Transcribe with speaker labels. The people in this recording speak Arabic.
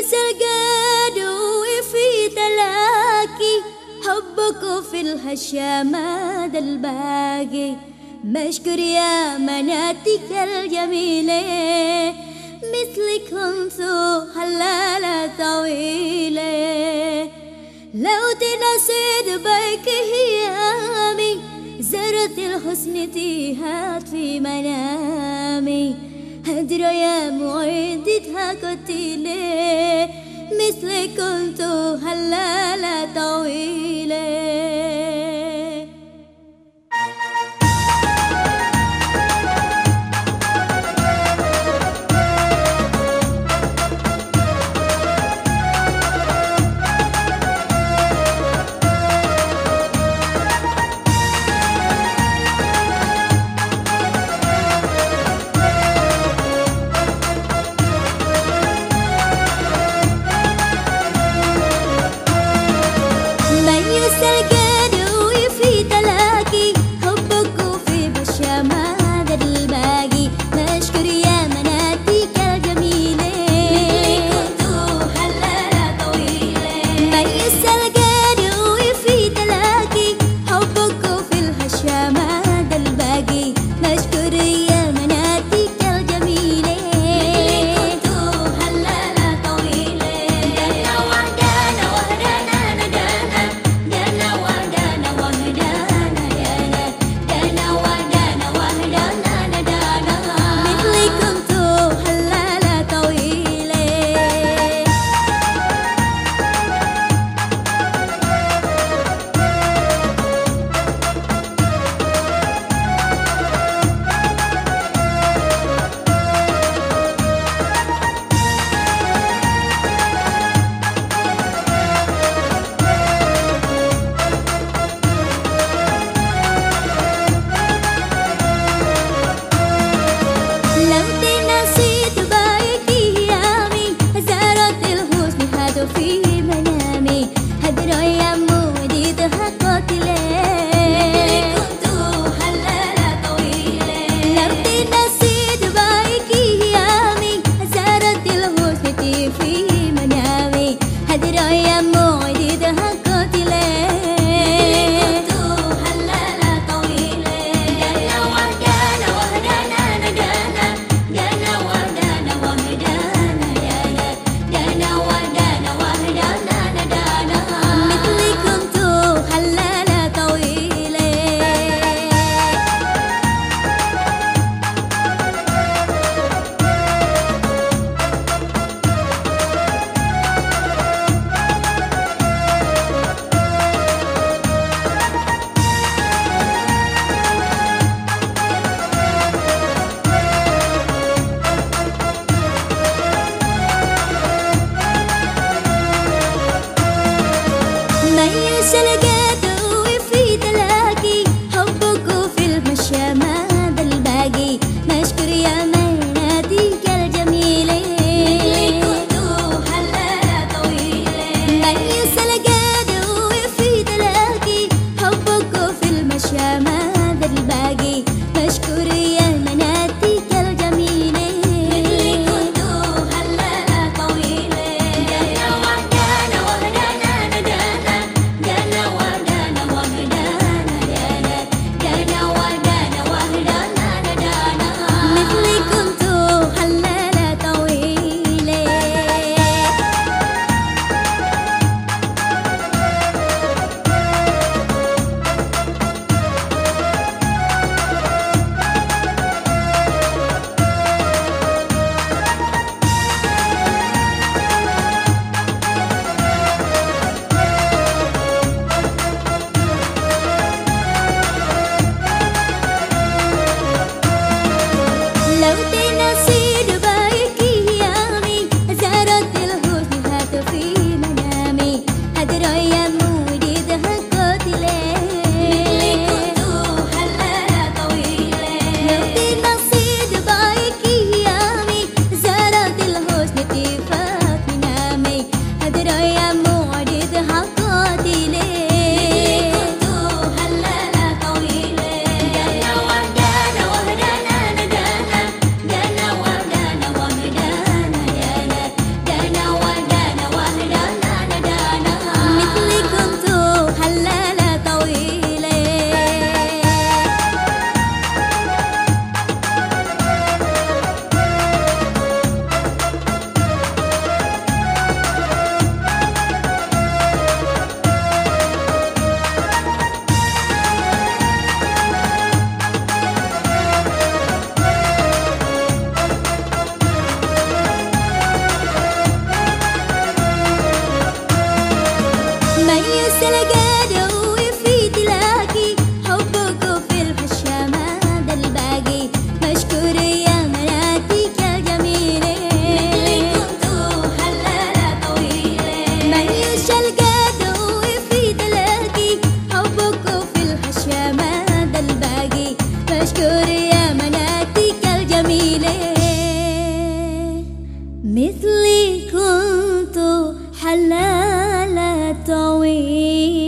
Speaker 1: ليس القدو في تلاكي. حبك في الهشامة الباقي. مشكور يا مناتك الجميلة. مثلك كنت حلالة طويلة. لو تنسيت بيك هيامي زرت الحسن تيهات في منامي. هدر يا معدتها قتيلة مثلك كنت هلالة طويلة Sergei Lama مثلي كنت حلالة طويلة